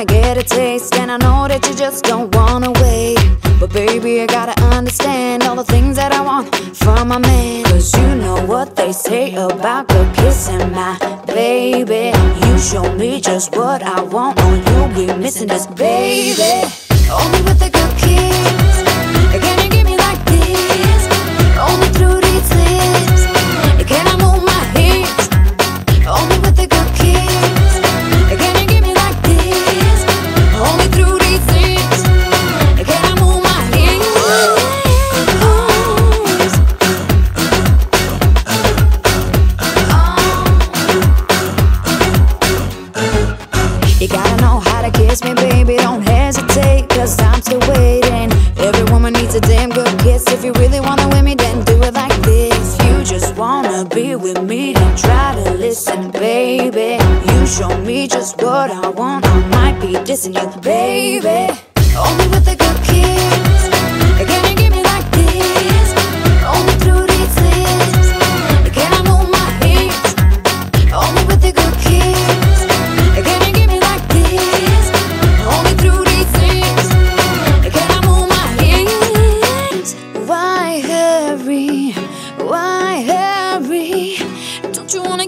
I get a taste And I know that you just don't wanna wait. But baby, I gotta understand All the things that I want from my man. Cause you know what they say about the kissing my baby. You show me just what I want. Oh, or you'll be missing this baby. Hesitate, cause I'm still waiting. Every woman needs a damn good kiss. If you really wanna win me, then do it like this. You just wanna be with me, then try to listen, baby. You show me just what I want. I might be dissing you, baby. Only with a good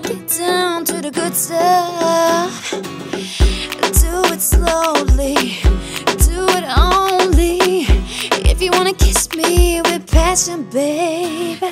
get down to the good stuff? Do it slowly. Do it only if you wanna kiss me with passion, babe.